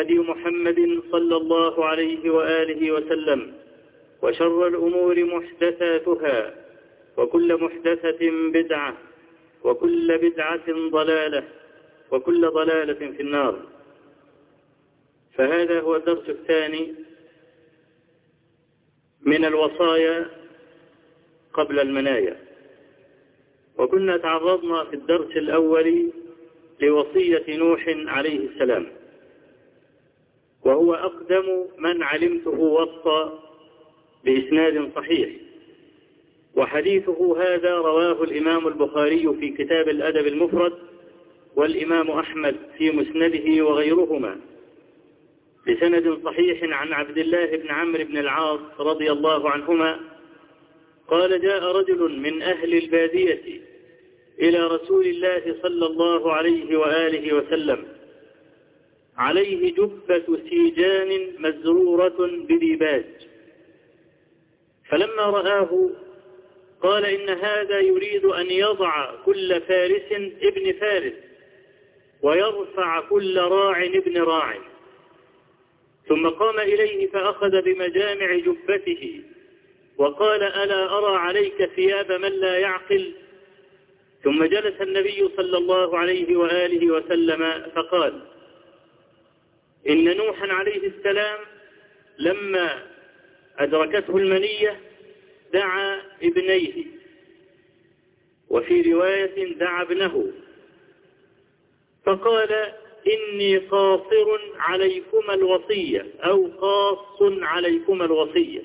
هدي محمد صلى الله عليه وآله وسلم وشر الأمور محدثاتها وكل محدثة بدعة وكل بدعة ضلالة وكل ضلالة في النار. فهذا هو الدرس الثاني من الوصايا قبل المنايا. وكنا تعرضنا في الدرس الأول لوصية نوح عليه السلام. وهو أقدم من علمته وصى بإسناد صحيح. وحديثه هذا رواه الإمام البخاري في كتاب الأدب المفرد والإمام أحمد في مسنده وغيرهما. بسند صحيح عن عبد الله بن عمرو بن العاص رضي الله عنهما قال جاء رجل من أهل البادية إلى رسول الله صلى الله عليه وآله وسلم عليه جبة سيجان مزرورة بديباج فلما رآه قال إن هذا يريد أن يضع كل فارس ابن فارس ويرفع كل راع ابن راع. ثم قام إليه فأخذ بمجامع جبته وقال ألا أرى عليك ثياب من لا يعقل؟ ثم جلس النبي صلى الله عليه وآله وسلم فقال إن نوحا عليه السلام لما أدركته المنية دعا ابنيه وفي رواية دعا ابنه. فقال إني قاصر عليكما الوصية أو قاص عليكما الوصية.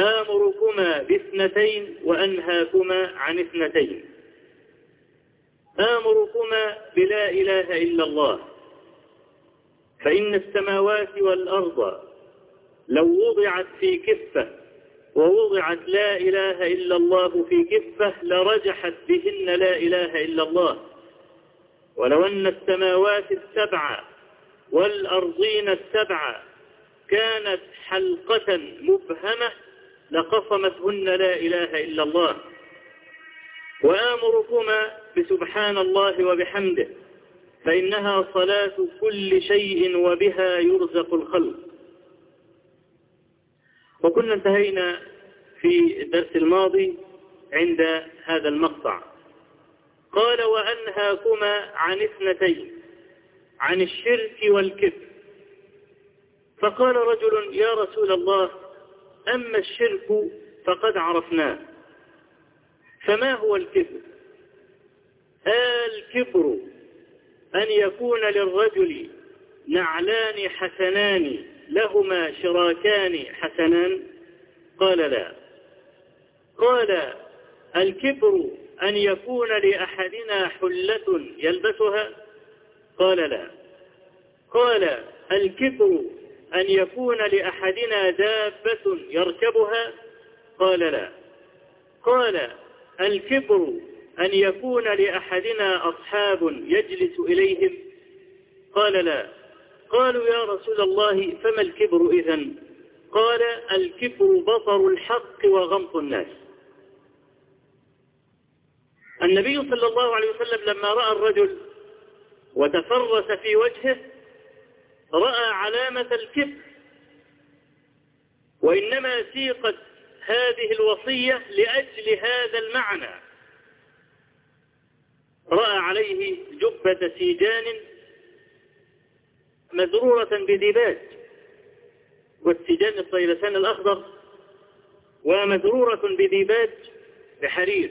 آمركما باثنتين وأنهاكما عن اثنتين. آمركما بلا إله إلا الله. فإن السماوات والأرض لو وضعت في كفة ووضعت لا إله إلا الله في كفة لرجحت بهن لا إله إلا الله. ولو أن السماوات السبع والأرضين السبع كانت حلقة مبهمة لقصمتهن لا إله إلا الله. وآمركما بسبحان الله وبحمده. فإنها صلاة كل شيء وبها يرزق الخلق. وكنا انتهينا في الدرس الماضي عند هذا المقطع. قال وأنهاكما عن اثنتين عن الشرك والكفر. فقال رجل يا رسول الله أما الشرك فقد عرفناه. فما هو الكبر الكبر. أن يكون للرجل نعلان حسنان لهما شراكان حسنان؟ قال لا. قال الكبر أن يكون لأحدنا حلة يلبسها؟ قال لا. قال الكبر أن يكون لأحدنا دابة يركبها؟ قال لا. قال الكبر أن يكون لأحدنا أصحاب يجلس إليهم؟ قال لا. قالوا يا رسول الله فما الكبر إذن؟ قال الكبر بطر الحق وغمط الناس. النبي صلى الله عليه وسلم لما رأى الرجل وتفرس في وجهه رأى علامة الكبر. وإنما سيقت هذه الوصية لأجل هذا المعنى. رأى عليه جبة سيجان مزرورة بديباج والسجان الطيلسان الأخضر ومزرورة بديباج بحرير.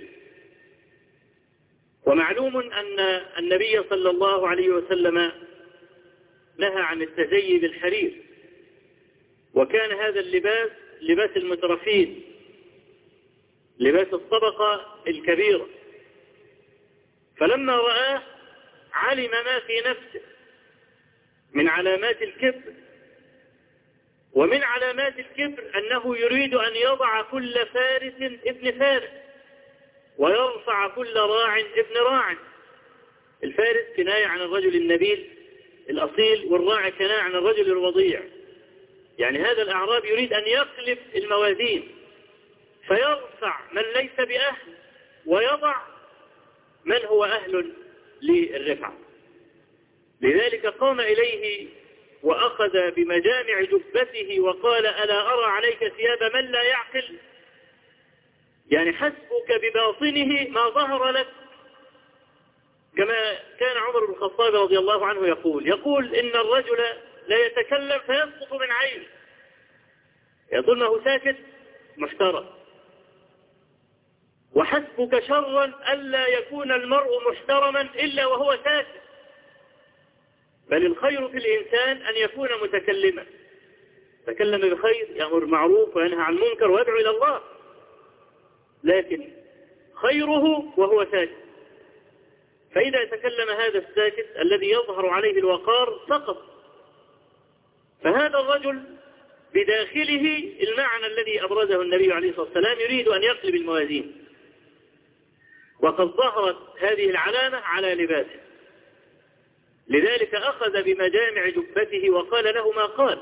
ومعلوم أن النبي صلى الله عليه وسلم نهى عن التزيي بالحرير وكان هذا اللباس لباس المترفين لباس الطبقة الكبيرة. فلما رآه علم ما في نفسه من علامات الكبر ومن علامات الكبر أنه يريد أن يضع كل فارس ابن فارس ويرفع كل راع ابن راع. الفارس كناية عن الرجل النبيل الأصيل والراعي كناية عن الرجل الوضيع. يعني هذا الأعراب يريد أن يقلب الموازين فيرفع من ليس بأهل ويضع من هو أهل للرفعة؟ لذلك قام إليه وأخذ بمجامع جبته وقال ألا أرى عليك ثياب من لا يعقل؟ يعني حسبك بباطنه ما ظهر لك. كما كان عمر بن الخطاب رضي الله عنه يقول يقول إن الرجل لا يتكلم فيسقط من عينه. يظنه ساكت محترم. وحسبك شرا ألا يكون المرء محترما إلا وهو ساكت بل الخير في الإنسان أن يكون متكلما. تكلم بخير يأمر معروف وينهى عن منكر ويدعو إلى الله. لكن خيره وهو ساكت فإذا تكلم هذا الساكت الذي يظهر عليه الوقار سقط. فهذا الرجل بداخله المعنى الذي أبرزه النبي عليه الصلاة والسلام يريد أن يقلب الموازين. وقد ظهرت هذه العلامة على لباسه. لذلك أخذ بمجامع جبته وقال له ما قال.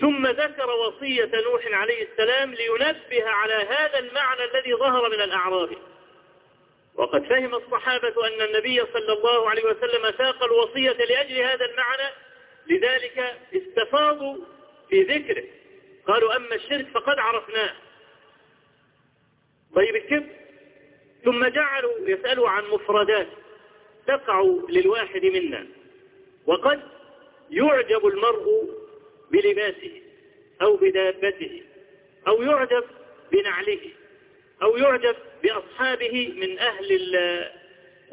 ثم ذكر وصية نوح عليه السلام لينبه على هذا المعنى الذي ظهر من الأعراب. وقد فهم الصحابة أن النبي صلى الله عليه وسلم ساق الوصية لأجل هذا المعنى لذلك استفاضوا في ذكره. قالوا أما الشرك فقد عرفناه. طيب الكبر ثم جعلوا يسألوا عن مفردات تقع للواحد منا. وقد يعجب المرء بلباسه أو بدابته أو يعجب بنعله أو يعجب بأصحابه من أهل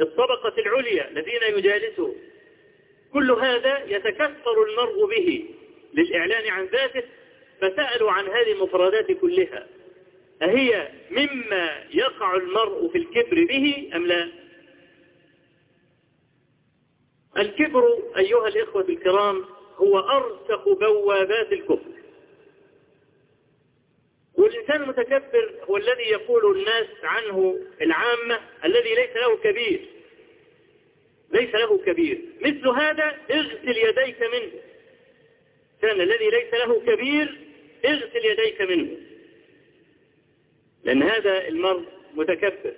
الطبقة العليا الذين يجالسه. كل هذا يتكثر المرء به للإعلان عن ذاته فسألوا عن هذه المفردات كلها. أهي مما يقع المرء في الكبر به أم لا؟ الكبر أيها الإخوة الكرام هو أرسخ بوابات الكفر. والإنسان المتكبر هو الذي يقول الناس عنه العامة الذي ليس له كبير. ليس له كبير. مثل هذا اغسل يديك منه. كان الذي ليس له كبير اغسل يديك منه. لأن هذا المرء متكبر.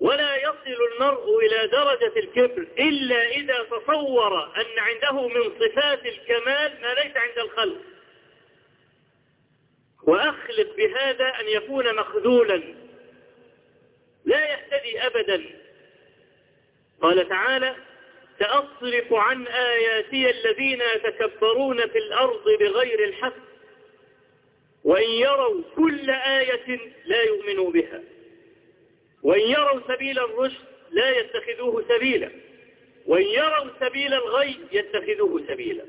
ولا يصل المرء إلى درجة الكبر إلا إذا تصور أن عنده من صفات الكمال ما ليس عند الخلق. وأخلق بهذا أن يكون مخذولا. لا يهتدي أبدا. قال تعالى سأصرف عن آياتي الذين يتكبرون في الأرض بغير الحق. وإن يروا كل آية لا يؤمنوا بها. وإن يروا سبيل الرشد لا يتخذوه سبيلا. وإن يروا سبيل الغي يتخذوه سبيلا.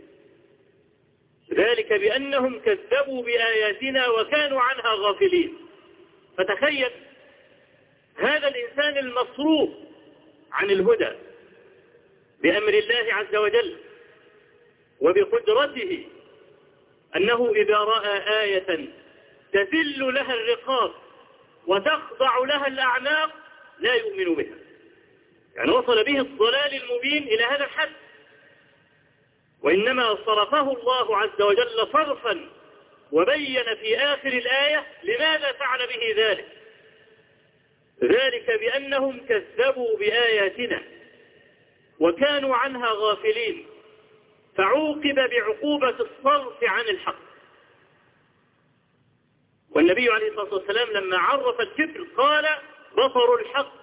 ذلك بأنهم كذبوا بآياتنا وكانوا عنها غافلين. فتخيل هذا الإنسان المصروف عن الهدى بأمر الله عز وجل وبقدرته أنه إذا رأى آية تذل لها الرقاب وتخضع لها الأعناق لا يؤمن بها. يعني وصل به الضلال المبين إلى هذا الحد. وإنما صرفه الله عز وجل صرفا وبين في آخر الآية لماذا فعل به ذلك. ذلك بأنهم كذبوا بآياتنا وكانوا عنها غافلين. فعوقب بعقوبة الصرف عن الحق. والنبي عليه الصلاة والسلام لما عرف الكبر قال بطر الحق.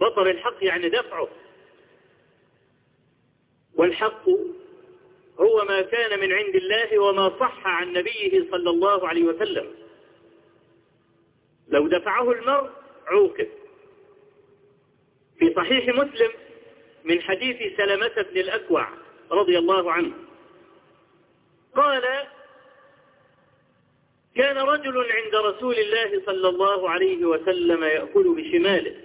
بطر الحق يعني دفعه. والحق هو ما كان من عند الله وما صح عن نبيه صلى الله عليه وسلم. لو دفعه المرء عوقب. في صحيح مسلم من حديث سلمة بن الأكوع رضي الله عنه. قال كان رجل عند رسول الله صلى الله عليه وسلم يأكل بشماله.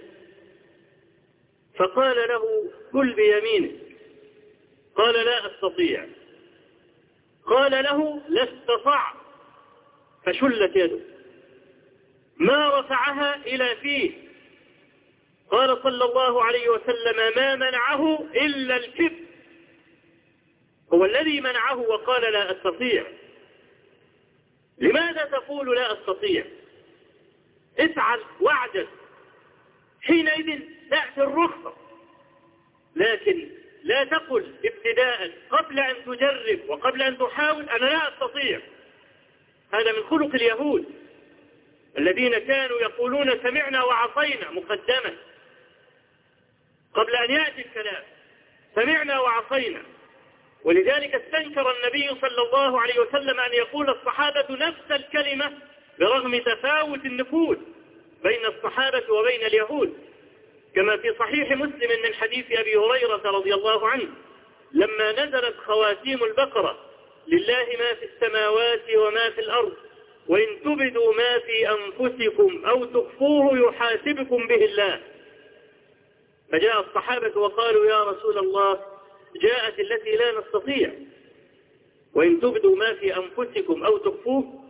فقال له كل بيمينك. قال لا أستطيع. قال له لا استطعت فشلت يده. ما رفعها إلى فيه. قال صلى الله عليه وسلم ما منعه إلا الكبر. هو الذي منعه وقال لا أستطيع. لماذا تقول لا أستطيع؟ افعل واعجز حينئذ تأتي الرخصة. لكن لا تقل ابتداء قبل أن تجرب وقبل أن تحاول أنا لا أستطيع. هذا من خلق اليهود. الذين كانوا يقولون سمعنا وعصينا مقدما. قبل أن يأتي الكلام. سمعنا وعصينا. ولذلك استنكر النبي صلى الله عليه وسلم أن يقول الصحابة نفس الكلمة برغم تفاوت النفوذ بين الصحابة وبين اليهود. كما في صحيح مسلم من حديث أبي هريرة رضي الله عنه لما نزلت خواتيم البقرة لله ما في السماوات وما في الأرض وإن تبدوا ما في أنفسكم أو تخفوه يحاسبكم به الله. فجاء الصحابة وقالوا يا رسول الله جاءت التي لا نستطيع. وإن تبدوا ما في أنفسكم أو تخفوه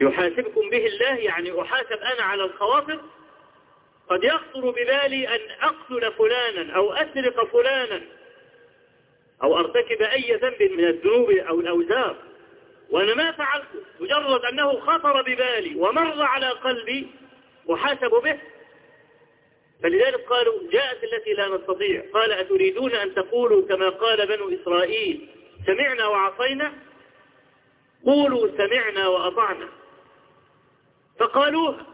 يحاسبكم به الله يعني أحاسب أنا على الخواطر. قد يخطر ببالي أن أقتل فلانا أو أسرق فلانا أو أرتكب أي ذنب من الذنوب أو الأوزار. وأنا ما فعلت مجرد أنه خطر ببالي ومر على قلبي وحاسب به. فلذلك قالوا جاءت التي لا نستطيع. قال أتريدون أن تقولوا كما قال بنو إسرائيل سمعنا وعصينا؟ قولوا سمعنا وأطعنا. فقالوها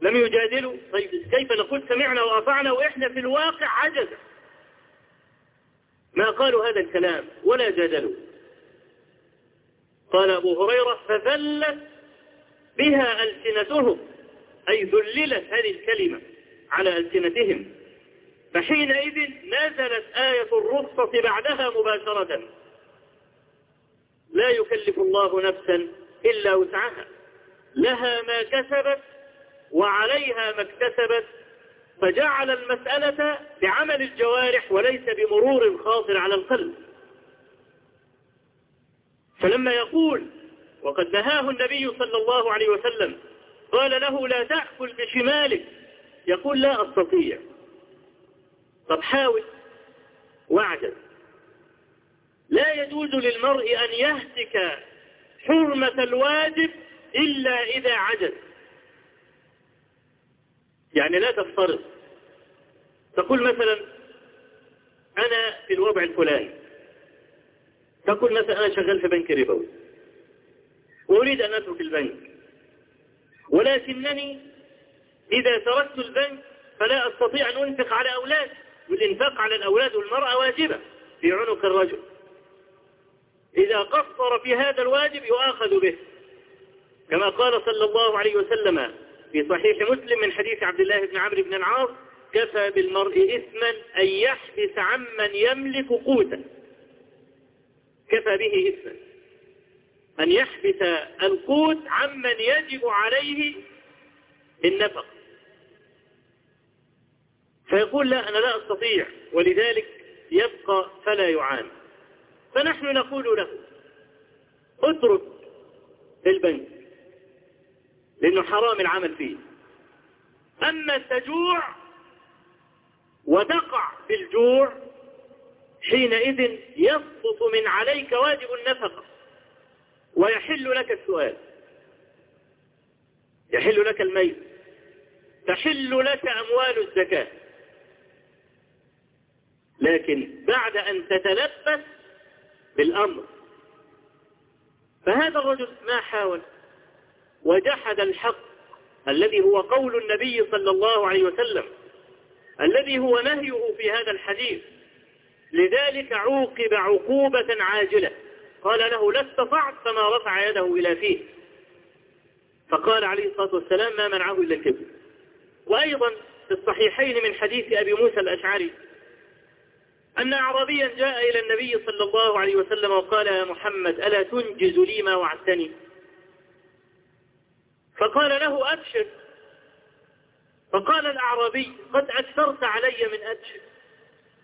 لم يجادلوا. طيب كيف نقول سمعنا وأطعنا وإحنا في الواقع عجز؟ ما قالوا هذا الكلام ولا جادلوا. قال أبو هريرة فذلت بها ألسنتهم. أي ذللت هذه الكلمة على ألسنتهم. فحينئذ نزلت آية الرخصة بعدها مباشرة. لا يكلف الله نفسا إلا وسعها. لها ما كسبت وعليها ما اكتسبت. فجعل المسألة بعمل الجوارح وليس بمرور الخاطر على القلب. فلما يقول وقد نهاه النبي صلى الله عليه وسلم قال له لا تأكل بشمالك. يقول لا أستطيع. طب حاول. واعجز لا يجوز للمرء أن يهتك حرمة الواجب إلا إذا عجز يعني لا تفترض. تقول مثلا أنا في الوضع الفلاني. تقول مثلا أنا شغال في بنك ربوي. وأريد أن أترك البنك. ولكنني إذا تركت البنك فلا أستطيع أن أنفق على أولاد والإنفاق على الأولاد والمرأة واجبة في عنق الرجل. إذا قصر في هذا الواجب يؤاخذ به. كما قال صلى الله عليه وسلم في صحيح مسلم من حديث عبد الله بن عمرو بن العاص كفى بالمرء إثما أن يحبس عمن يملك قوتا. كفى به إثما. أن يحبس القوت عمن يجب عليه النفق. فيقول لا أنا لا أستطيع ولذلك يبقى فلا يعان. فنحن نقول له اترك البنك لأنه حرام العمل فيه. أما تجوع وتقع في الجوع حينئذ يسقط من عليك واجب النفقة. ويحل لك السؤال. يحل لك الميت تحل لك أموال الزكاة. لكن بعد أن تتلبس بالأمر. فهذا الرجل ما حاول. وجحد الحق الذي هو قول النبي صلى الله عليه وسلم. الذي هو نهيه في هذا الحديث. لذلك عوقب عقوبة عاجلة. قال له لا استطعت فما رفع يده إلى فيه. فقال عليه الصلاة والسلام ما منعه إلا الكبر وأيضا في الصحيحين من حديث أبي موسى الأشعري أن أعرابيا جاء إلى النبي صلى الله عليه وسلم وقال يا محمد ألا تنجز لي ما وعدتني؟ فقال له أبشر. فقال الأعرابي قد أكثرت علي من أبشر.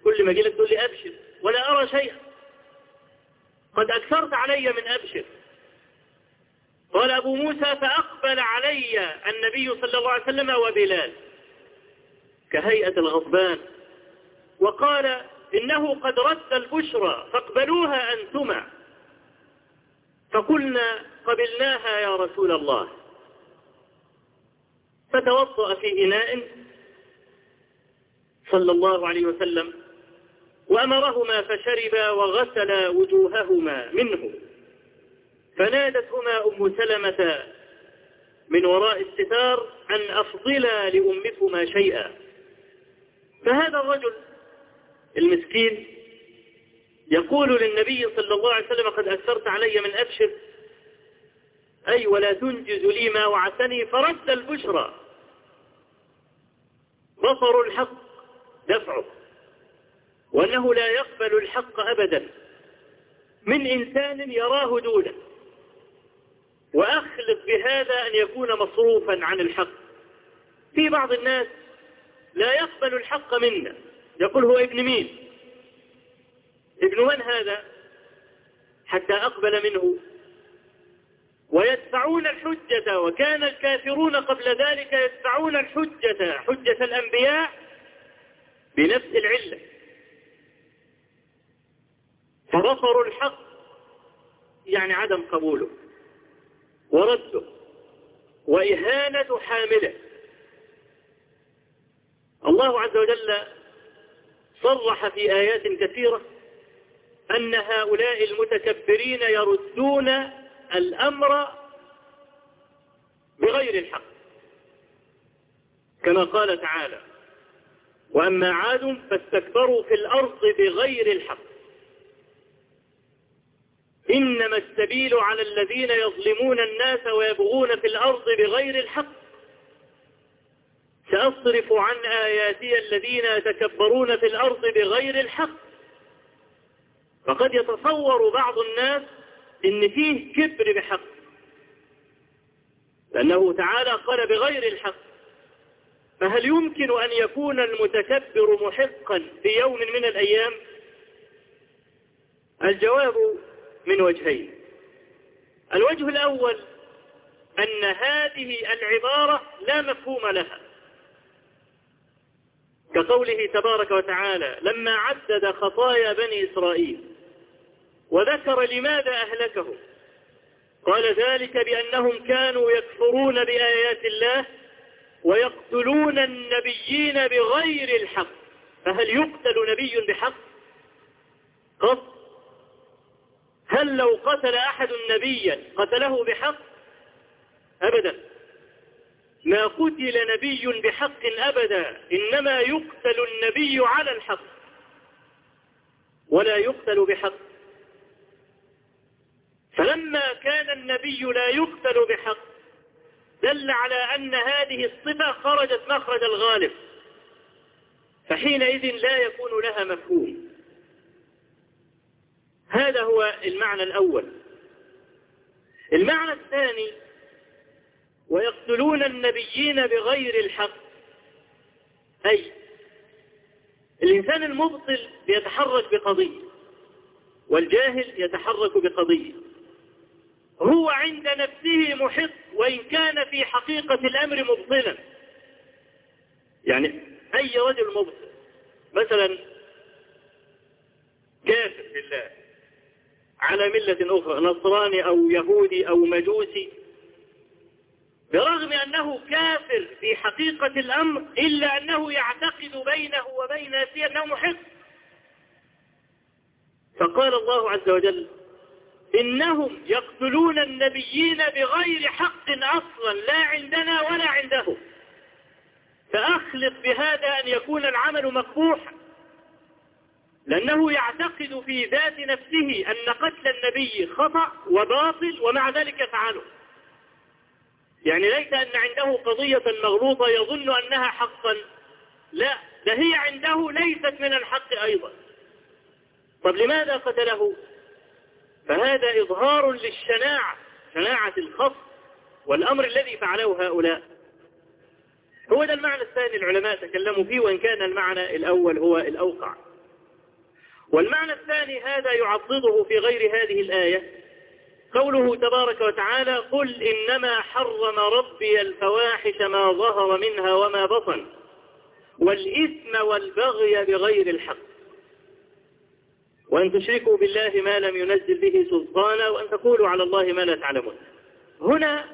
كل ما أجي لك تقول لي أبشر. ولا أرى شيئا. قد أكثرت علي من أبشر. قال أبو موسى فأقبل علي النبي صلى الله عليه وسلم وبلال كهيئة الغضبان وقال إنه قد رد البشرى فاقبلوها أنتما. فقلنا قبلناها يا رسول الله. فتوضأ في إناء صلى الله عليه وسلم. وأمرهما فشربا وغسل وجوههما منه. فنادتهما أم سلمة من وراء الستار أن أفضلا لأمكما شيئا. فهذا الرجل المسكين يقول للنبي صلى الله عليه وسلم قد أكثرت علي من أبشر. أي ولا تنجز لي ما وعدتني فرد البشرى. بصر الحق دفعه. وأنه لا يقبل الحق أبدا. من إنسان يراه دونه. وأخلق بهذا أن يكون مصروفا عن الحق. في بعض الناس لا يقبل الحق منا. يقول هو ابن مين؟ ابن من هذا؟ حتى أقبل منه. ويدفعون الحجة وكان الكافرون قبل ذلك يدفعون الحجة حجة الأنبياء بنفس العلة. فبصر الحق يعني عدم قبوله ورده وإهانة حامله. الله عز وجل صرح في آيات كثيرة أن هؤلاء المتكبرين يردون الأمر بغير الحق. كما قال تعالى وأما عاد فاستكبروا في الأرض بغير الحق. إنما السبيل على الذين يظلمون الناس ويبغون في الأرض بغير الحق. سأصرف عن آياتي الذين يتكبرون في الأرض بغير الحق. فقد يتصور بعض الناس إن فيه كبر بحق لأنه تعالى قال بغير الحق. فهل يمكن أن يكون المتكبر محقا في يوم من الأيام؟ الجواب من وجهين. الوجه الأول أن هذه العبارة لا مفهوم لها. كقوله تبارك وتعالى لما عدد خطايا بني إسرائيل وذكر لماذا أهلكهم قال ذلك بأنهم كانوا يكفرون بآيات الله ويقتلون النبيين بغير الحق. فهل يقتل نبي بحق؟ قط هل لو قتل أحد نبيا قتله بحق؟ أبدا. ما قتل نبي بحق أبدا إنما يقتل النبي على الحق. ولا يقتل بحق. فلما كان النبي لا يقتل بحق دل على أن هذه الصفة خرجت مخرج الغالب. فحينئذ لا يكون لها مفهوم. هذا هو المعنى الأول. المعنى الثاني ويقتلون النبيين بغير الحق. أي الإنسان المبطل يتحرك بقضية والجاهل يتحرك بقضية. هو عند نفسه محق وإن كان في حقيقة الأمر مبطلا. يعني أي رجل مبطل؟ مثلا كافر بالله. على ملة أخرى نصراني أو يهودي أو مجوسي. برغم أنه كافر في حقيقة الأمر إلا أنه يعتقد بينه وبين نفسه أنه محب فقال الله عز وجل إنهم يقتلون النبيين بغير حق أصلا لا عندنا ولا عندهم فأخلط بهذا أن يكون العمل مقبوحا لأنه يعتقد في ذات نفسه أن قتل النبي خطأ وباطل ومع ذلك يفعله يعني ليس أن عنده قضية مغلوطة يظن أنها حقا. لا ده هي عنده ليست من الحق أيضا. طب لماذا قتله؟ فهذا إظهار للشناعة شناعة الخص والأمر الذي فعله هؤلاء. هو ده المعنى الثاني العلماء تكلموا فيه وإن كان المعنى الأول هو الأوقع. والمعنى الثاني هذا يعضده في غير هذه الآية. قوله تبارك وتعالى قل إنما حرم ربي الفواحش ما ظهر منها وما بطن والإثم والبغي بغير الحق. وأن تشركوا بالله ما لم ينزل به سلطانا وأن تقولوا على الله ما لا تعلمون. هنا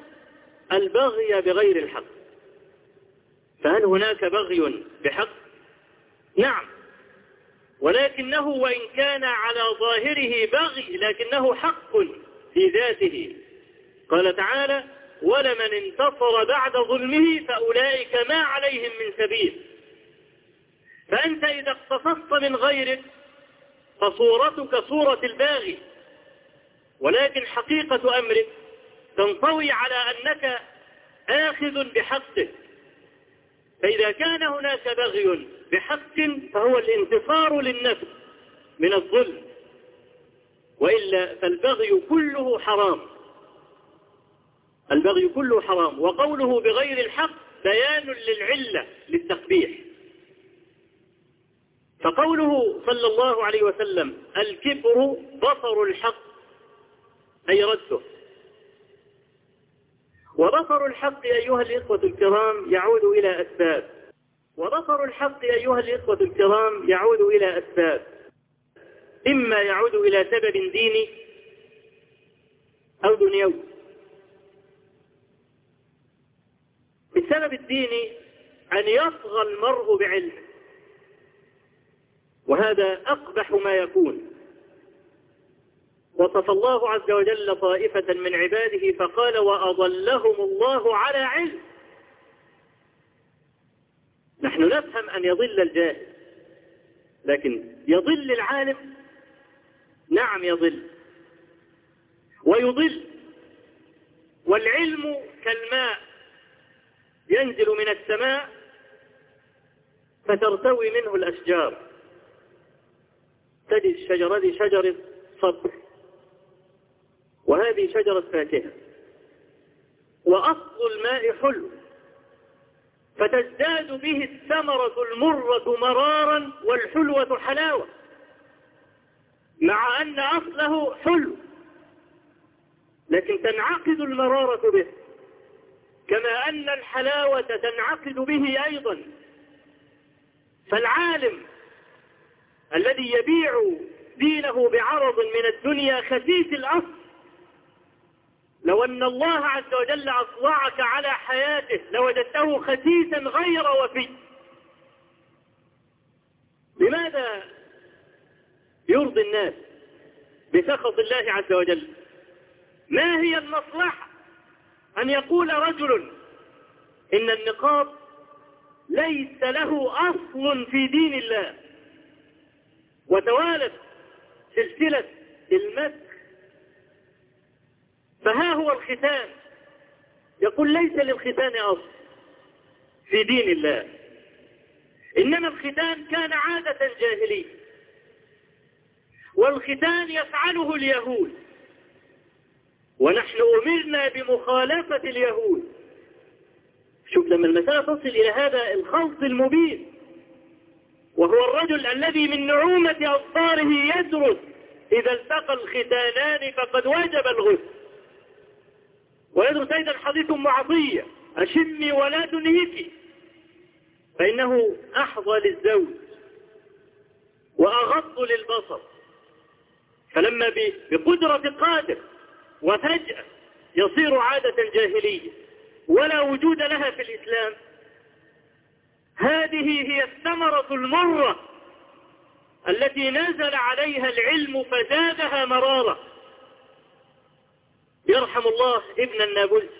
البغي بغير الحق. فهل هناك بغي بحق؟ نعم. ولكنه وإن كان على ظاهره بغي لكنه حق في ذاته. قال تعالى ولمن انتصر بعد ظلمه فأولئك ما عليهم من سبيل. فأنت إذا اقتصصت من غيرك فصورتك صورة الباغي ولكن حقيقة أمرك تنطوي على أنك آخذ بحقه فإذا كان هناك بغي بحق فهو الانتصار للنفس من الظلم. وإلا فالبغي كله حرام. البغي كله حرام. وقوله بغير الحق بيان للعلة للتقبيح. فقوله صلى الله عليه وسلم الكبر بصر الحق أي رده. وبصر الحق أيها الإخوة الكرام يعود إلى أسباب. وبصر الحق أيها الإخوة الكرام يعود إلى أسباب. إما يعود إلى سبب ديني أو دنيوي. السبب الديني أن يصغى المرء بعلمه وهذا أقبح ما يكون. وصف الله عز وجل طائفة من عباده فقال وأضلهم الله على علم. نحن نفهم أن يضل الجاهل لكن يضل العالم؟ نعم يضل. ويضل. والعلم كالماء ينزل من السماء فترتوي منه الأشجار. تجد الشجرة دي؟ شجرة صبر وهذه شجرة فاكهة. وأصل الماء حلو. فتزداد به الثمرة المرة مرارا والحلوة حلاوة مع أن أصله حلو لكن تنعقد المرارة به كما أن الحلاوة تنعقد به أيضا. فالعالم الذي يبيع دينه بعرض من الدنيا خسيس الأصل لو أن الله عز وجل أطلعك على حياته لوجدته خسيسا غير وفي. لماذا يرضي الناس بسخط الله عز وجل؟ ما هي المصلحة أن يقول رجل إن النقاب ليس له أصل في دين الله؟ وتوالت سلسلة المسك فها هو الختان. يقول ليس للختان أصل في دين الله. إنما الختان كان عادة جاهلية والختان يفعله اليهود. ونحن أمرنا بمخالفة اليهود. شوف لما المسألة تصل إلى هذا الخلط المبين. وهو الرجل الذي من نعومة أبصاره يدرس إذا التقى الختانان فقد وجب الغسل. ويدرس أيضا حديث معطية أشمي ولا تنهكي فإنه أحظى للزوج وأغض للبصر. فلما بقدرة قادر وفجأة يصير عادة جاهلية ولا وجود لها في الإسلام. هذه هي الثمرة المرة التي نزل عليها العلم فزادها مرارة. يرحم الله ابن النابلس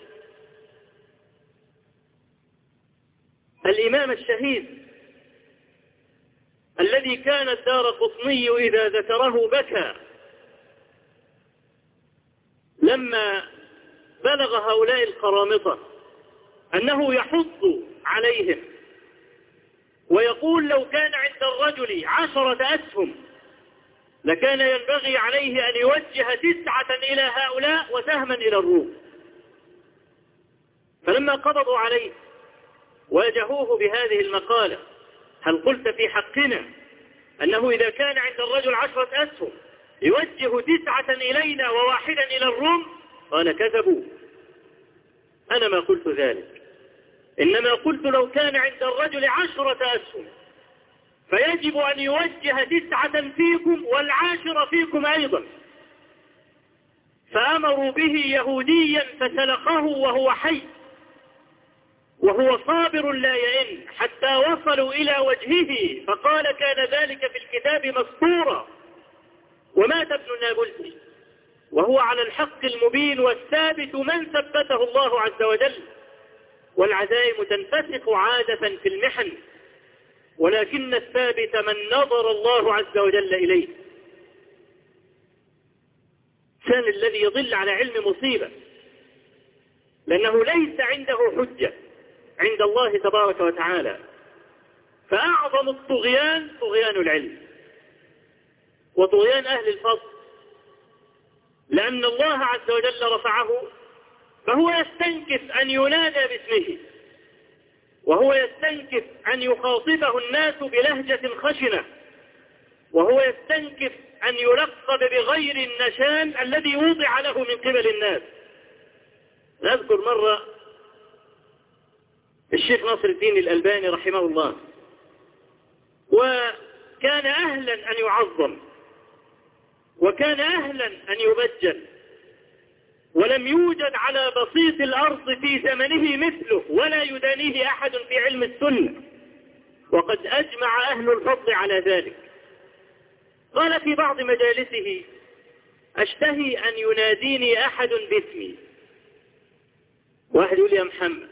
الإمام الشهيد الذي كان الدار قطني إذا ذكره بكى. لما بلغ هؤلاء القرامطة أنه يحض عليهم ويقول لو كان عند الرجل عشرة أسهم لكان ينبغي عليه أن يوجه تسعة إلى هؤلاء وسهما إلى الروم. فلما قبضوا عليه واجهوه بهذه المقالة هل قلت في حقنا أنه إذا كان عند الرجل عشرة أسهم يوجه تسعة إلينا وواحدا إلى الروم؟ قال كذبوا. أنا ما قلت ذلك. إنما قلت لو كان عند الرجل عشرة أسهم فيجب أن يوجه تسعة فيكم والعاشر فيكم أيضا. فأمروا به يهوديا فسلقه وهو حي وهو صابر لا يئن حتى وصلوا إلى وجهه فقال كان ذلك في الكتاب مسطورا ومات ابن نابلسي وهو على الحق المبين والثابت من ثبته الله عز وجل. والعزائم تنفسخ عادة في المحن. ولكن الثابت من نظر الله عز وجل إليه. كان الذي يضل على علم مصيبة. لأنه ليس عنده حجة عند الله تبارك وتعالى. فأعظم الطغيان طغيان العلم وطغيان أهل الفضل. لأن الله عز وجل رفعه فهو يستنكف أن ينادى باسمه. وهو يستنكف أن يخاطبه الناس بلهجة خشنة. وهو يستنكف أن يلقب بغير النشان الذي وضع له من قبل الناس. نذكر مرة الشيخ ناصر الدين الألباني رحمه الله وكان أهلا أن يعظم وكان أهلا أن يبجل ولم يوجد على بسيط الأرض في زمنه مثله ولا يدانيه أحد في علم السنة. وقد أجمع أهل الفضل على ذلك. قال في بعض مجالسه أشتهي أن يناديني أحد باسمي. واحد يقول يا محمد.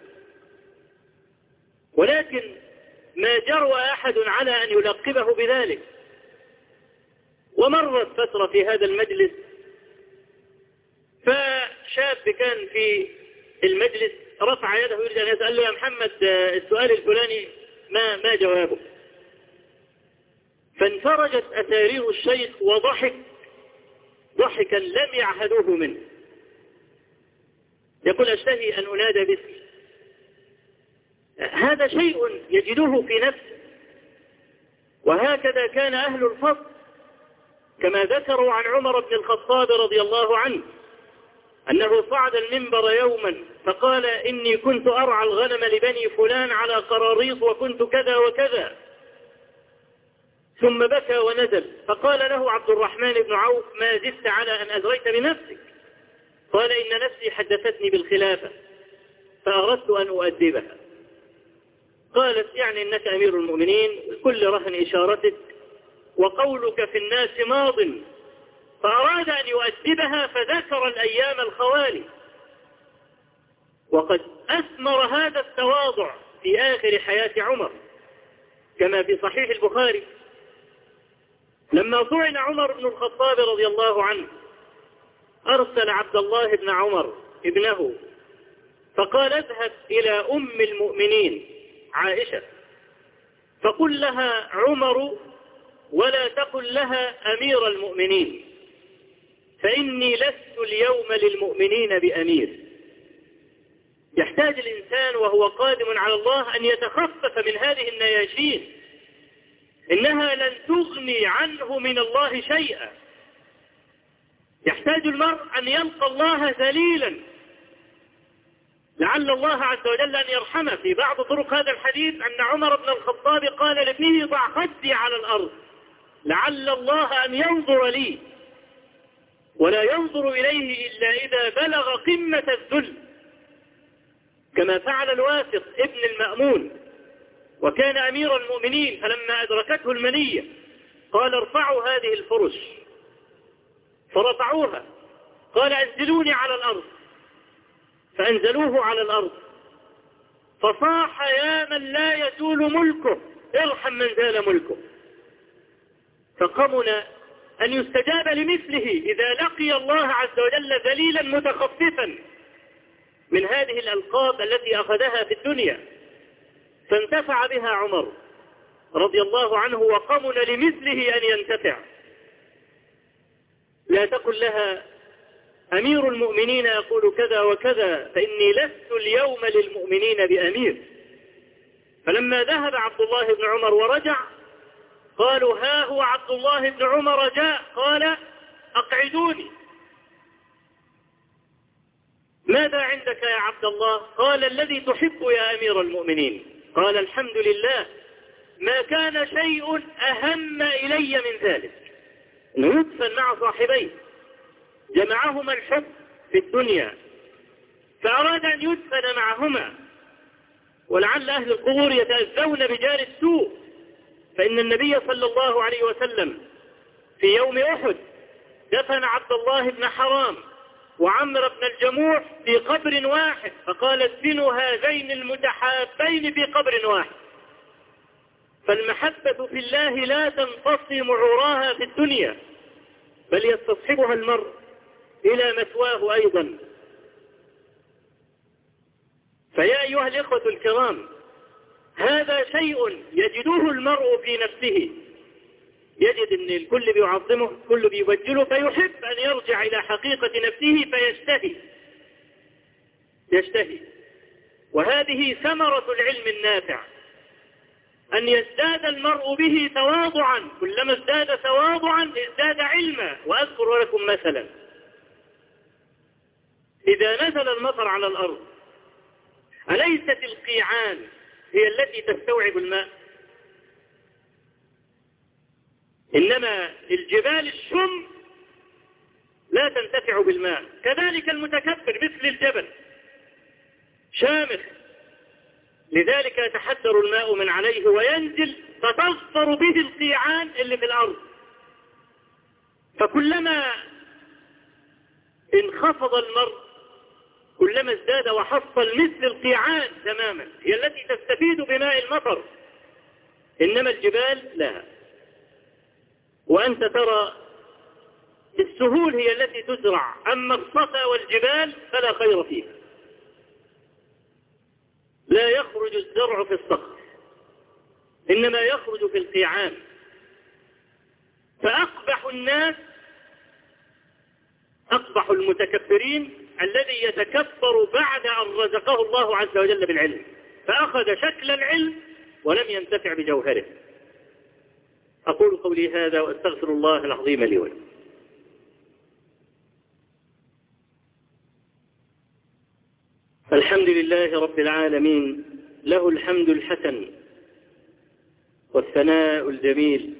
ولكن ما جرى أحد على أن يلقبه بذلك. ومرت فترة في هذا المجلس فشاب كان في المجلس رفع يده يريد أن يسأل له يا محمد السؤال الفلاني ما, ما جوابه؟ فانفرجت أسارير الشيخ وضحك ضحكا لم يعهدوه منه. يقول أشتهي أن أنادى باسمي هذا شيء يجده في نفسه. وهكذا كان أهل الفضل كما ذكروا عن عمر بن الخطاب رضي الله عنه. أنه صعد المنبر يوما فقال إني كنت أرعى الغنم لبني فلان على قراريط وكنت كذا وكذا. ثم بكى ونزل فقال له عبد الرحمن بن عوف ما زدت على أن أزريت بنفسك؟ قال إن نفسي حدثتني بالخلافة فأردت أن أؤدبها. قالت يعني إنك أمير المؤمنين كل رهن إشارتك وقولك في الناس ماض فأراد أن يؤدبها فذكر الأيام الخوالي. وقد أثمر هذا التواضع في آخر حياة عمر. كما في صحيح البخاري. لما طعن عمر بن الخطاب رضي الله عنه أرسل عبد الله بن عمر ابنه فقال اذهب إلى أم المؤمنين عائشة فقل لها عمر ولا تقل لها أمير المؤمنين. فإني لست اليوم للمؤمنين بأمير. يحتاج الإنسان وهو قادم على الله أن يتخفف من هذه النياشين. إنها لن تغني عنه من الله شيئا. يحتاج المرء أن يلقى الله ذليلا. لعل الله عز وجل أن يرحمه. في بعض طرق هذا الحديث أن عمر بن الخطاب قال لابنه ضع خدي على الأرض. لعل الله أن ينظر لي. ولا ينظر إليه إلا إذا بلغ قمة الذل. كما فعل الواثق ابن المأمون وكان أمير المؤمنين فلما أدركته المنية قال ارفعوا هذه الفرش. فرفعوها. قال أنزلوني على الأرض. فأنزلوه على الأرض. فصاح يا من لا يزول ملكه ارحم من زال ملكه. فقمن أن يستجاب لمثله إذا لقي الله عز وجل ذليلا متخففا من هذه الألقاب التي أخذها في الدنيا. فانتفع بها عمر رضي الله عنه وقمن لمثله أن ينتفع. لا تقل لها أمير المؤمنين يقول كذا وكذا فإني لست اليوم للمؤمنين بأمير. فلما ذهب عبد الله بن عمر ورجع قالوا ها هو عبد الله بن عمر جاء. قال أقعدوني. ماذا عندك يا عبد الله؟ قال الذي تحب يا أمير المؤمنين. قال الحمد لله. ما كان شيء أهم إلي من ذلك. يدفن مع صاحبيه. جمعهما الحب في الدنيا. فأراد أن يدفن معهما. ولعل أهل القبور يتأذون بجار السوء. فإن النبي صلى الله عليه وسلم في يوم أحد دفن عبد الله بن حرام وعمر بن الجموح في قبر واحد فقال ادفنوا هذين المتحابين في قبر واحد. فالمحبة في الله لا تنقسم عراها في الدنيا بل يستصحبها المرء إلى مثواه أيضا. فيا أيها الإخوة الكرام هذا شيء يجده المرء في نفسه. يجد أن الكل بيعظمه كل بيبجله فيحب أن يرجع إلى حقيقة نفسه فيشتهي. يشتهي. وهذه ثمرة العلم النافع. أن يزداد المرء به تواضعا. كلما ازداد تواضعا ازداد علما. وأذكر لكم مثلا. إذا نزل المطر على الأرض أليست القيعان هي التي تستوعب الماء. إنما الجبال الشم لا تنتفع بالماء. كذلك المتكبر مثل الجبل. شامخ. لذلك يتحدر الماء من عليه وينزل فتظفر به القيعان اللي في الأرض. فكلما انخفض المرء كلما ازداد وحصل مثل القيعان تماما هي التي تستفيد بماء المطر. إنما الجبال لا. وأنت ترى السهول هي التي تزرع أما الصفا والجبال فلا خير فيها. لا يخرج الزرع في الصخر إنما يخرج في القيعان. فأقبح الناس أقبح المتكبرين الذي يتكبر بعد أن رزقه الله عز وجل بالعلم. فأخذ شكل العلم ولم ينتفع بجوهره. أقول قولي هذا وأستغفر الله العظيم لي ولكم. الحمد لله رب العالمين. له الحمد الحسن والثناء الجميل.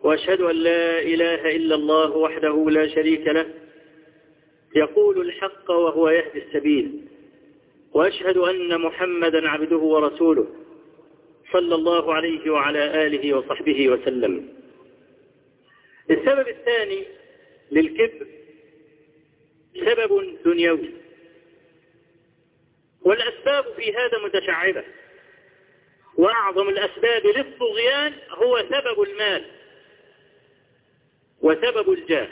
وأشهد أن لا إله إلا الله وحده لا شريك له. يقول الحق وهو يهدي السبيل وأشهد أن محمدا عبده ورسوله صلى الله عليه وعلى آله وصحبه وسلم. السبب الثاني للكبر سبب دنيوي والأسباب في هذا متشعبة وأعظم الأسباب للطغيان هو سبب المال وسبب الجاه.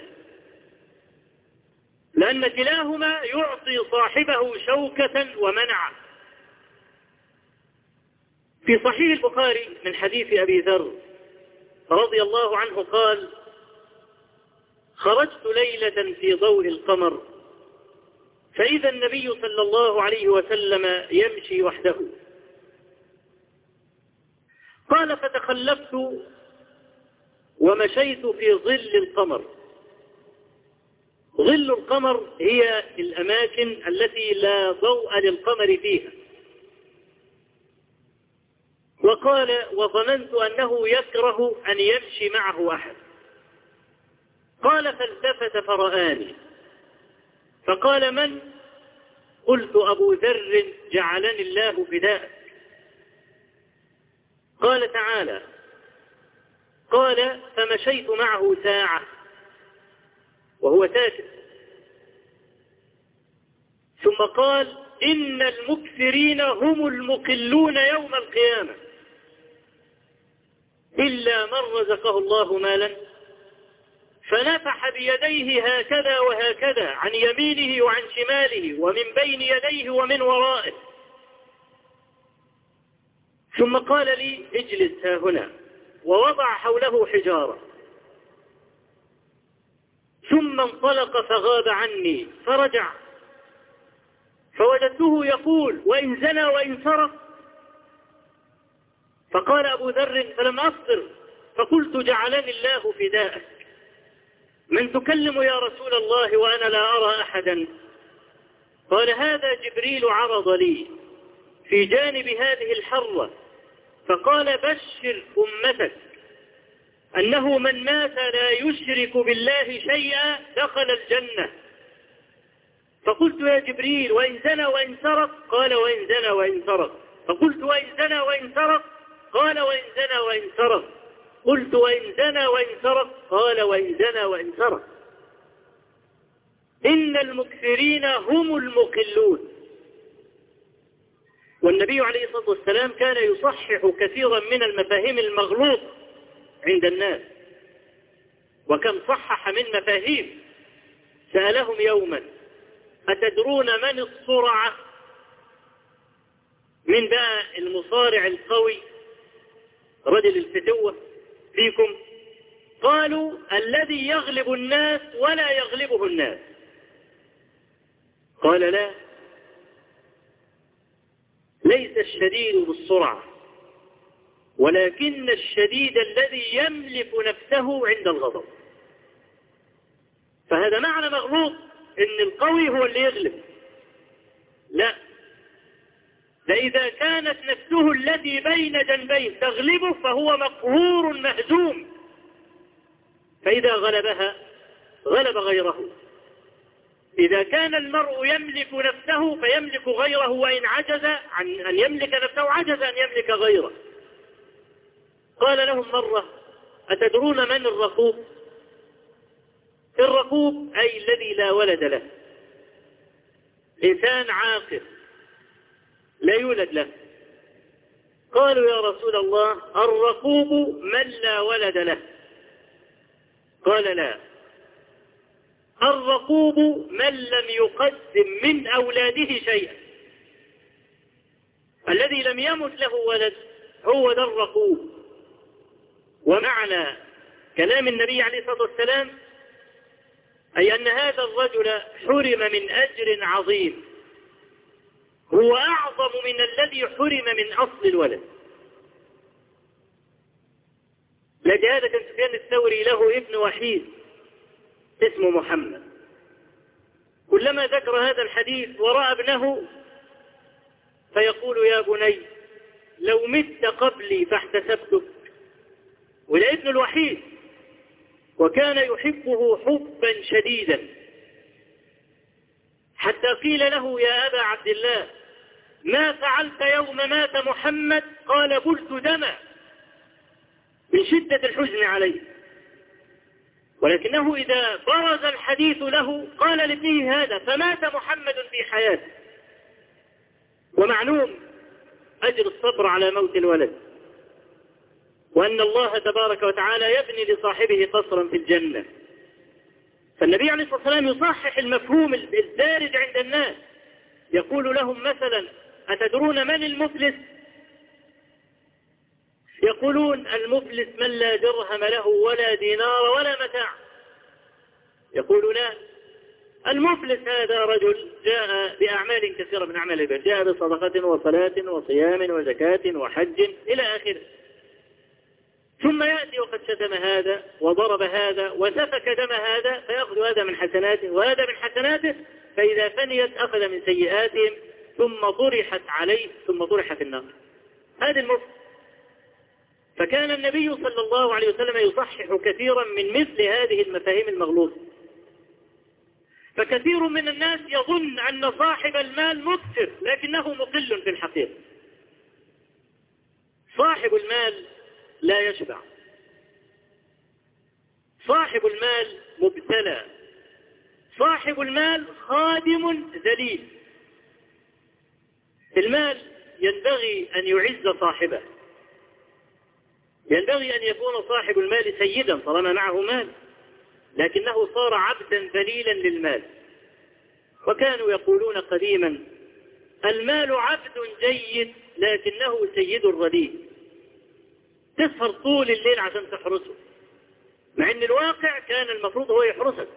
لأن كلاهما يعطي صاحبه شوكة ومنعا. في صحيح البخاري من حديث أبي ذر رضي الله عنه قال خرجت ليلة في ضوء القمر فإذا النبي صلى الله عليه وسلم يمشي وحده. قال فتخلفت ومشيت في ظل القمر. ظل القمر هي الأماكن التي لا ضوء للقمر فيها. وقال وظننت أنه يكره أن يمشي معه أحد. قال فالتفت فرآني. فقال من؟ قلت أبو ذر جعلني الله فداء قال تعالى. قال فمشيت معه ساعة. وهو ساكت. ثم قال إن المكثرين هم المقلون يوم القيامة. إلا من رزقه الله مالا فنفح بيديه هكذا وهكذا عن يمينه وعن شماله ومن بين يديه ومن ورائه. ثم قال لي اجلس ها هنا. ووضع حوله حجارة. ثم انطلق فغاب عني فرجع. فوجدته يقول وإن زنى وإن سرق فقال أبو ذر فلم أصبر. فقلت جعلني الله فداءك. من تكلم يا رسول الله وأنا لا أرى أحدا. قال هذا جبريل عرض لي في جانب هذه الحرة. فقال بشر أمتك. أنه من مات لا يشرك بالله شيئا دخل الجنة. فقلت يا جبريل وإن زنى وإن سرق؟ قال وإن زنى وإن سرق. فقلت وإن زنى وإن سرق؟ قال وإن زنى وإن سرق. قلت وإن زنى وإن سرق؟ قال وإن زنى وإن سرق. إن المكثرين هم المقلون والنبي عليه الصلاة والسلام كان يصحح كثيرا من المفاهيم المغلوط عند الناس. وكم صحح من مفاهيم سألهم يوما أتدرون من الصرعة من بقى المصارع القوي رجل الفتوة فيكم. قالوا الذي يغلب الناس ولا يغلبه الناس. قال لا ليس الشديد بالسرعة ولكن الشديد الذي يملك نفسه عند الغضب. فهذا معنى مغلوط إن القوي هو اللي يغلب. لا. إذا كانت نفسه التي بين جنبيه تغلبه فهو مقهور مهزوم فإذا غلبها غلب غيره. إذا كان المرء يملك نفسه فيملك غيره وإن عجز عن أن يملك نفسه عجز أن يملك غيره. قال لهم مرة أتدرون من الرقوب؟ الرقوب أي الذي لا ولد له. إنسان عاقل لا يولد له. قالوا يا رسول الله الرقوب من لا ولد له؟ قال لا. الرقوب من لم يقدم من أولاده شيئا. الذي لم يمت له ولد هو ذا الرقوب. ومعنى كلام النبي عليه الصلاة والسلام أي أن هذا الرجل حرم من أجر عظيم. هو أعظم من الذي حرم من أصل الولد. لجهاد كان سفيان الثوري له ابن وحيد اسمه محمد. كلما ذكر هذا الحديث ورأى ابنه فيقول يا بني لو مت قبلي فاحتسبتك. وده ابن الوحيد وكان يحبه حبا شديدا. حتى قيل له يا أبا عبد الله ما فعلت يوم مات محمد؟ قال بلت دما. من شدة الحزن عليه. ولكنه إذا برز الحديث له قال لابنه هذا فمات محمد في حياته ومعلوم أجر الصبر على موت الولد. وأن الله تبارك وتعالى يبني لصاحبه قصرا في الجنة. فالنبي عليه الصلاة والسلام يصحح المفهوم الدارج عند الناس. يقول لهم مثلا أتدرون من المفلس؟ يقولون المفلس من لا درهم له ولا دينار ولا متاع. يقول لا المفلس هذا رجل جاء بأعمال كثيرة من أعمال البر جاء بصدقة وصلاة وصيام وزكاة وحج إلى آخره. ثم يأتي وقد شتم هذا وضرب هذا وسفك دم هذا فيأخذ هذا من حسناته وهذا من حسناته فإذا فنيت أخذ من سيئاتهم ثم طرحت عليه ثم طرح في النار. هذا المفت فكان النبي صلى الله عليه وسلم يصحح كثيرا من مثل هذه المفاهيم المغلوطة. فكثير من الناس يظن أن صاحب المال مكثر لكنه مقل في الحقيقة. صاحب المال لا يشبع. صاحب المال مبتلى. صاحب المال خادم ذليل. المال ينبغي أن يعز صاحبه. ينبغي أن يكون صاحب المال سيدا طالما معه مال. لكنه صار عبدا ذليلا للمال. وكانوا يقولون قديما المال عبد جيد لكنه سيد الرديء تسهر طول الليل عشان تحرسه. مع إن الواقع كان المفروض هو يحرسك.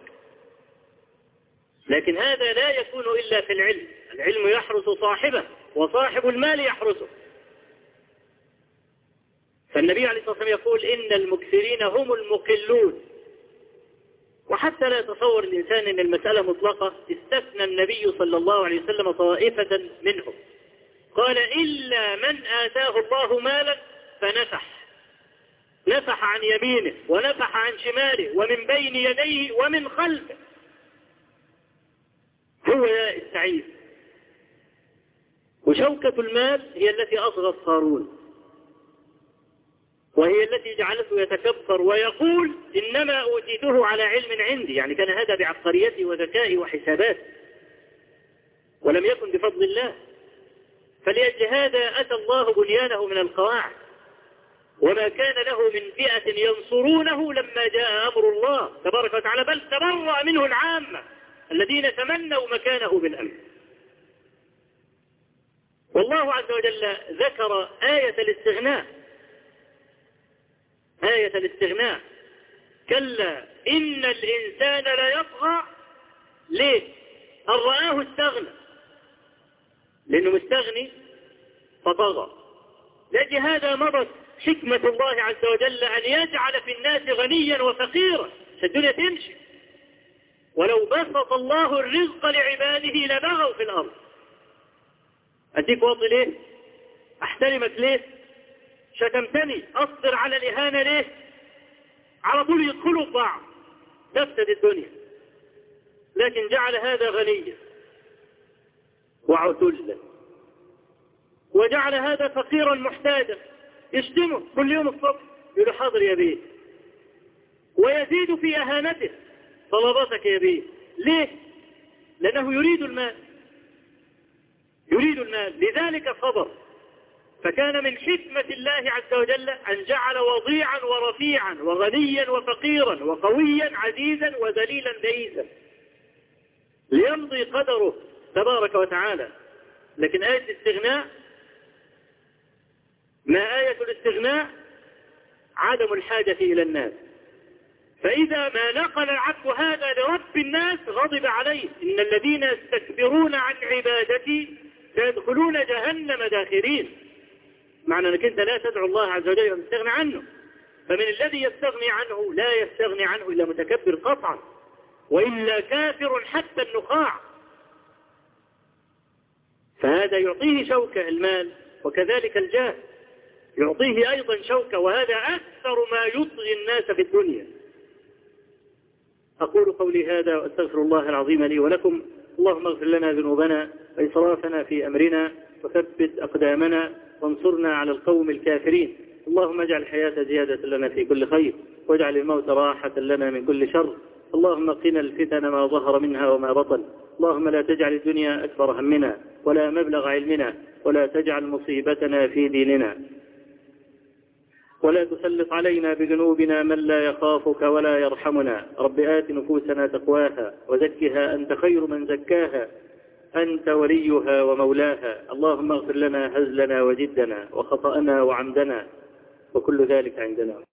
لكن هذا لا يكون إلا في العلم. العلم يحرس صاحبه وصاحب المال يحرسه. فالنبي عليه الصلاة والسلام يقول إن المكثرين هم المقلون. وحتى لا يتصور الإنسان أن المسألة مطلقة استثنى النبي صلى الله عليه وسلم طائفة منهم. قال إلا من آتاه الله مالا فنفح. نفح عن يمينه ونفح عن شماله ومن بين يديه ومن خلفه. هو السعيد وشوكة المال هي التي أصغت قارون وهي التي جعلته يتكبر ويقول إنما أوتيته على علم عندي. يعني كان هذا بعبقريته وذكائه وحساباته. ولم يكن بفضل الله. فلأجل هذا أتى الله بنيانه من القواعد. وما كان له من فئة ينصرونه لما جاء أمر الله تبارك وتعالى بل تبرأ منه العامة الذين تمنوا مكانه بالأمن. والله عز وجل ذكر آية الاستغناء. آية الاستغناء. كلا إن الإنسان لا يطغى. ليه؟ أن رآه استغنى؟ لأنه مستغني فطغى. لأجل هذا مضت حكمة الله عز وجل أن يجعل في الناس غنيا وفقيرا. الدنيا تمشي. ولو بسط الله الرزق لعباده لبغوا في الأرض. أديك وضي ليه؟ أحترمك ليه؟ شتمتني. أصبر على الإهانة ليه؟ على طول يدخلوا في بعض. تفسد الدنيا. لكن جعل هذا غنيا وعتلا. وجعل هذا فقيرا محتاجا. يشتمه كل يوم الصبح يقول حاضر يا بيه. ويزيد في أهانته. طلباتك يا بيه. ليه؟ لأنه يريد المال. يريد المال. لذلك صبر. فكان من حكمة الله عز وجل أن جعل وضيعا ورفيعا وغنيا وفقيرا وقويا عزيزا وذليلا بئيسا ليمضي قدره تبارك وتعالى. لكن آية الاستغناء ما آية الاستغناء؟ عدم الحاجة إلى الناس. فإذا ما نقل العبد هذا لرب الناس غضب عليه. إن الذين يستكبرون عن عبادتي سيدخلون جهنم داخرين. معنى أنك أنت لا تدعو الله عز وجل وتستغني عنه. فمن الذي يستغني عنه لا يستغني عنه إلا متكبر قطعا. وإلا كافر حتى النخاع. فهذا يعطيه شوكة المال وكذلك الجاه. يعطيه أيضا شوكة وهذا أكثر ما يطغي الناس في الدنيا. أقول قولي هذا وأستغفر الله العظيم لي ولكم. اللهم اغفر لنا ذنوبنا وإسرافنا في أمرنا. وثبت أقدامنا وانصرنا على القوم الكافرين. اللهم اجعل الحياة زيادة لنا في كل خير واجعل الموت راحة لنا من كل شر. اللهم قنا الفتن ما ظهر منها وما بطن. اللهم لا تجعل الدنيا أكبر همنا ولا مبلغ علمنا ولا تجعل مصيبتنا في ديننا. ولا تسلط علينا بذنوبنا من لا يخافك ولا يرحمنا. رب آت نفوسنا تقواها وزكها أنت خير من زكاها. أنت وليها ومولاها. اللهم اغفر لنا هزلنا وجدنا وخطأنا وعمدنا. وكل ذلك عندنا.